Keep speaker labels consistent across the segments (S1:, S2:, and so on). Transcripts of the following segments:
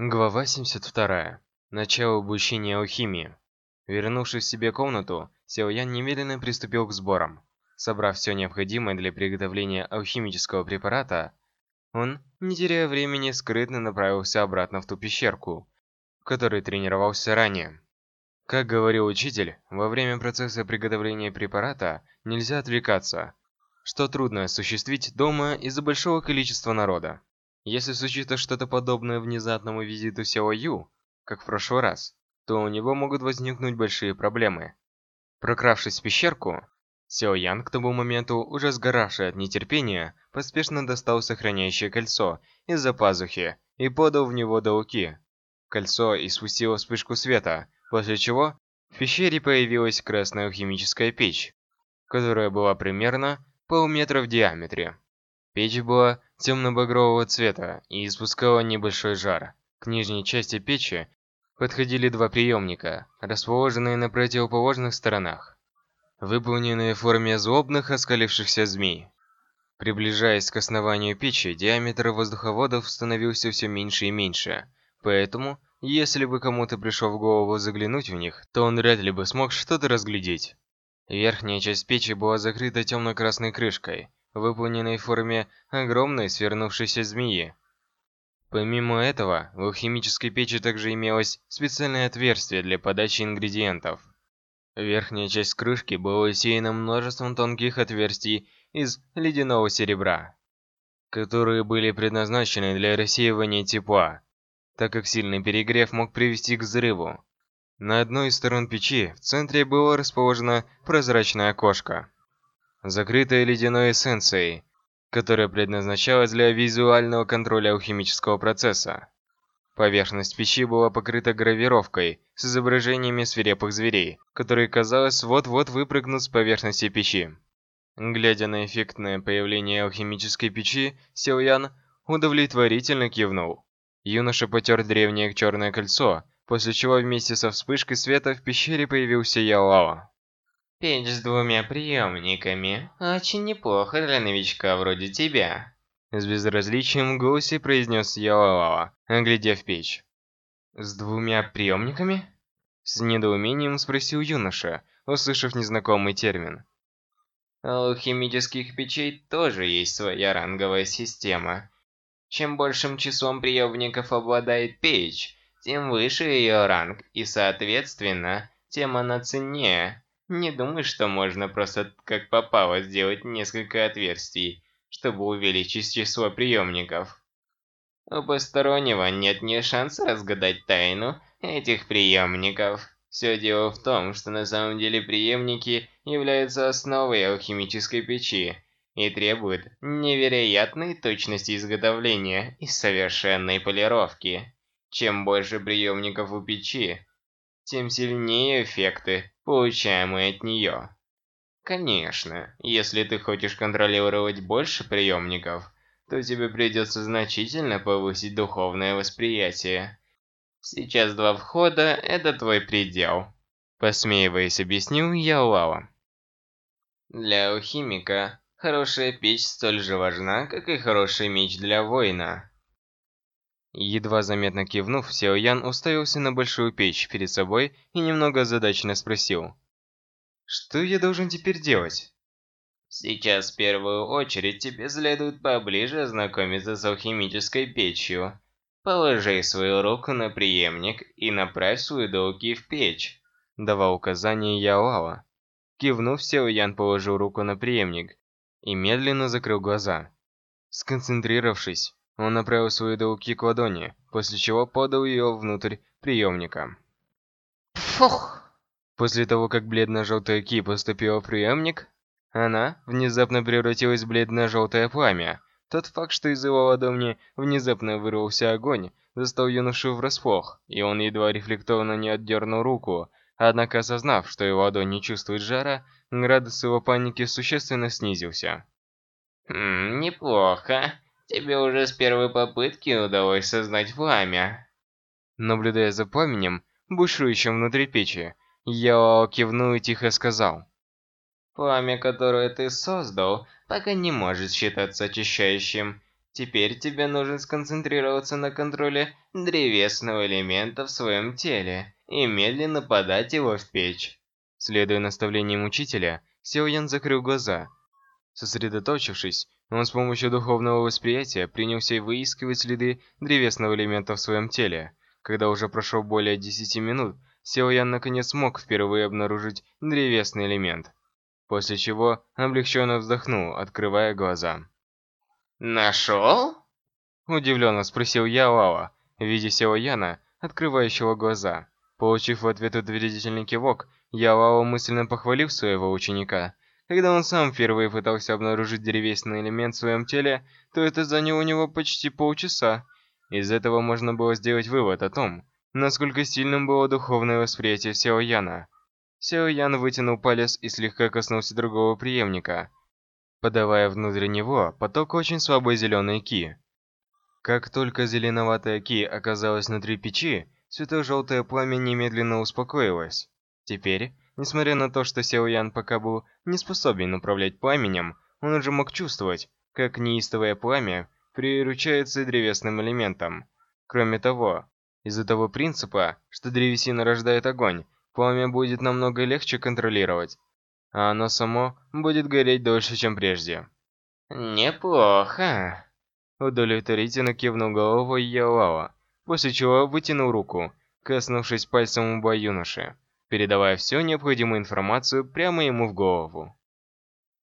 S1: Глава 72. Начало обучения алхимии. Вернувшись в себе комнату, Сяо Ян немедленно приступил к сборам. Собрав все необходимое для приготовления алхимического препарата, он, не теряя времени, скрытно направился обратно в ту пещерку, в которой тренировался ранее. Как говорил учитель, во время процесса приготовления препарата нельзя отвлекаться, что трудно осуществить дома из-за большого количества народа. Если случится что-то подобное внезапному визиту Сяо Ю, как в прошлый раз, то у него могут возникнуть большие проблемы. Прокравшись в пещерку, Сяо Ян, к тому моменту уже сгоравший от нетерпения, поспешно достал сохраняющее кольцо из-за пазухи и подал в него Дауки. Кольцо испустило вспышку света, после чего в пещере появилась красная алхимическая печь, которая была примерно полметра в диаметре. Печь была темно-багрового цвета и испускала небольшой жар. К нижней части печи подходили два приемника, расположенные на противоположных сторонах, выполненные в форме злобных оскалившихся змей. Приближаясь к основанию печи, диаметр воздуховодов становился все меньше и меньше, поэтому, если бы кому-то пришло в голову заглянуть в них, то он вряд ли бы смог что-то разглядеть. Верхняя часть печи была закрыта темно-красной крышкой, выполненной в форме огромной свернувшейся змеи. Помимо этого, в алхимической печи также имелось специальное отверстие для подачи ингредиентов. Верхняя часть крышки была усеяна множеством тонких отверстий из ледяного серебра, которые были предназначены для рассеивания тепла, так как сильный перегрев мог привести к взрыву. На одной из сторон печи в центре было расположено прозрачное окошко закрытая ледяной эссенцией, которая предназначалась для визуального контроля алхимического процесса. Поверхность печи была покрыта гравировкой с изображениями свирепых зверей, которые, казалось, вот-вот выпрыгнут с поверхности печи. Глядя на эффектное появление алхимической печи, Силуян удовлетворительно кивнул. Юноша потер древнее черное кольцо, после чего вместе со вспышкой света в пещере появился Ялао.
S2: Печь с двумя приемниками. Очень неплохо для новичка вроде тебя.
S1: С безразличием в голосе произнес Ялалава, оглядев печь. «С двумя приемниками?» С недоумением спросил юноша, услышав незнакомый термин.
S2: У алхимических печей тоже есть своя ранговая система. Чем большим числом приемников обладает печь, тем выше ее ранг, и соответственно, тем она ценнее. Не думай, что можно просто как попало сделать несколько отверстий, чтобы увеличить число приемников. У постороннего нет ни шанса разгадать тайну этих приемников. Все дело в том, что на самом деле приемники являются основой алхимической печи и требуют невероятной точности изготовления и совершенной полировки. Чем больше приемников у печи, тем сильнее эффекты, получаемые от нее. Конечно, если ты хочешь контролировать больше приемников, то тебе придется значительно повысить духовное восприятие. Сейчас два входа – это твой предел.
S1: Посмеиваясь, объяснил я Лава.
S2: Для алхимика хорошая печь столь же важна, как и хороший меч для воина.
S1: Едва заметно кивнув, Сяо Ян уставился на большую печь перед собой и немного озадаченно спросил. «Что я должен теперь делать?»
S2: «Сейчас в первую очередь тебе следует поближе ознакомиться с алхимической печью. Положи свою руку на преемник и направь свою долги в печь», —
S1: давал указание Яолао. Кивнув, Сяо Ян положил руку на преемник и медленно закрыл глаза. Сконцентрировавшись, он направил свою долги к ладони, после чего подал ее внутрь приемника.
S2: Фух!
S1: После того, как бледно-желтая ки поступила в приемник, она внезапно превратилась в бледно-желтое пламя. Тот факт, что из его ладони внезапно вырвался огонь, застал юношу врасплох, и он едва рефлекторно не отдернул руку, однако осознав, что его ладонь не чувствует жара, градус его паники существенно снизился.
S2: «Хм, неплохо. Тебе уже с первой попытки удалось создать пламя.
S1: Наблюдая за пламенем, бушующим внутри печи, я кивнул и тихо сказал.
S2: Пламя, которое ты создал, пока не может считаться очищающим. Теперь тебе нужно сконцентрироваться на контроле древесного элемента в своем теле и медленно подать его в печь.
S1: Следуя наставлениям учителя, Сяо Ян закрыл глаза. Сосредоточившись, он с помощью духовного восприятия принялся выискивать следы древесного элемента в своем теле. Когда уже прошло более 10 минут, Сяо Ян наконец смог впервые обнаружить древесный элемент. После чего облегченно вздохнул, открывая глаза.
S2: «Нашел?»
S1: Удивленно спросил я Лао, видя Сяо Яна, открывающего глаза. Получив в ответ утвердительный кивок, я Лао мысленно похвалил своего ученика. Когда он сам впервые пытался обнаружить древесный элемент в своем теле, то это заняло у него почти полчаса. Из этого можно было сделать вывод о том, насколько сильным было духовное восприятие Сяо Яна. Сяо Ян вытянул палец и слегка коснулся другого преемника, подавая внутрь него поток очень слабой зеленой ки. Как только зеленоватая ки оказалась внутри печи, светло-желтое пламя немедленно успокоилось. Теперь, несмотря на то, что Сяо Ян пока был не способен управлять пламенем, он уже мог чувствовать, как неистовое пламя приручается древесным элементом. Кроме того, из-за того принципа, что древесина рождает огонь, пламя будет намного легче контролировать, а оно само будет гореть дольше, чем прежде.
S2: «Неплохо», —
S1: удовлетворительно кивнул головой Ялао, после чего вытянул руку, коснувшись пальцем лба юноши, передавая всю необходимую информацию прямо ему в голову.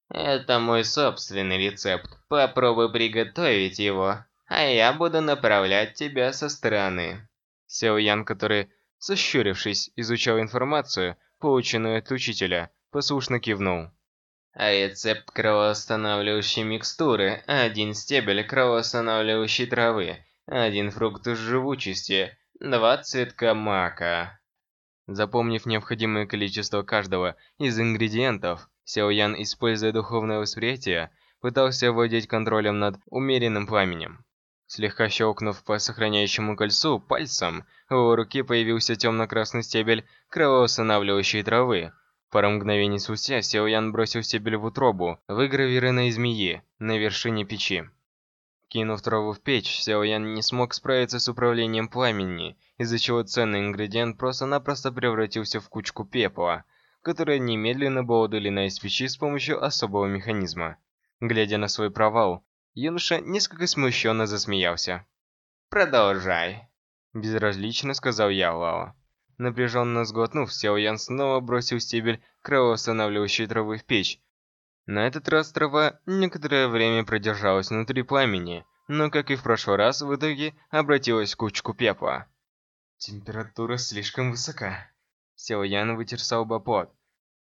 S2: «Это мой собственный рецепт. Попробуй приготовить его, а я буду направлять тебя со стороны».
S1: Сяо Ян, который Сощурившись, изучал информацию, полученную от учителя, послушно кивнул.
S2: А рецепт кровоостанавливающей микстуры, один стебель кровоостанавливающей травы, один фрукт живучести, два цветка мака.
S1: Запомнив необходимое количество каждого из ингредиентов, Сяо Ян, используя духовное восприятие, пытался овладеть контролем над умеренным пламенем. Слегка щелкнув по сохраняющему кольцу пальцем, в его руке появился темно-красный стебель кровоостанавливающей травы. Пару мгновений спустя Сяо Ян бросил стебель в утробу, выгравированной змеи, на вершине печи. Кинув траву в печь, Сяо Ян не смог справиться с управлением пламени, из-за чего ценный ингредиент просто-напросто превратился в кучку пепла, которая немедленно была удалена из печи с помощью особого механизма. Глядя на свой провал, Юноша несколько смущенно засмеялся.
S2: «Продолжай», –
S1: безразлично сказал я Лао. Напряженно сглотнув, Сяо Ян снова бросил стебель кровоостанавливающей травы в печь. На этот раз трава некоторое время продержалась внутри пламени, но, как и в прошлый раз, в итоге обратилась в кучку пепла. Температура слишком высока. Сяо Ян вытер с пот.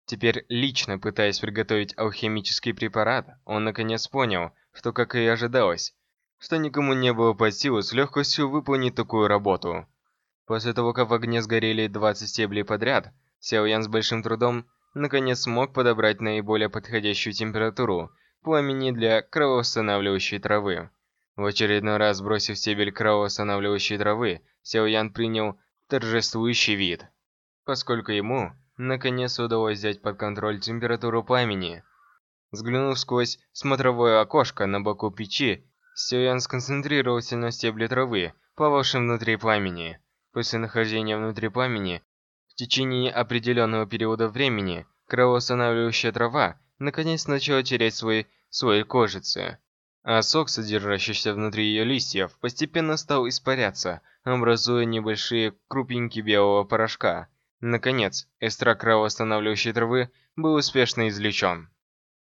S1: Теперь, лично пытаясь приготовить алхимический препарат, он наконец понял, что, как и ожидалось, что никому не было под силу с легкостью выполнить такую работу. После того, как в огне сгорели 20 стеблей подряд, Сяо Ян с большим трудом наконец смог подобрать наиболее подходящую температуру пламени для кровоостанавливающей травы. В очередной раз бросив стебель кровоостанавливающей травы, Сяо Ян принял торжествующий вид, поскольку ему наконец удалось взять под контроль температуру пламени. Взглянув сквозь смотровое окошко на боку печи, Сюян сконцентрировался на стебле травы, плававшем внутри пламени. После нахождения внутри пламени, течение определенного периода времени, кровоостанавливающая трава наконец начала терять свой слой кожицы. А сок, содержащийся внутри ее листьев, постепенно стал испаряться, образуя небольшие крупинки белого порошка. Наконец, экстракт кровоостанавливающей травы был успешно извлечен.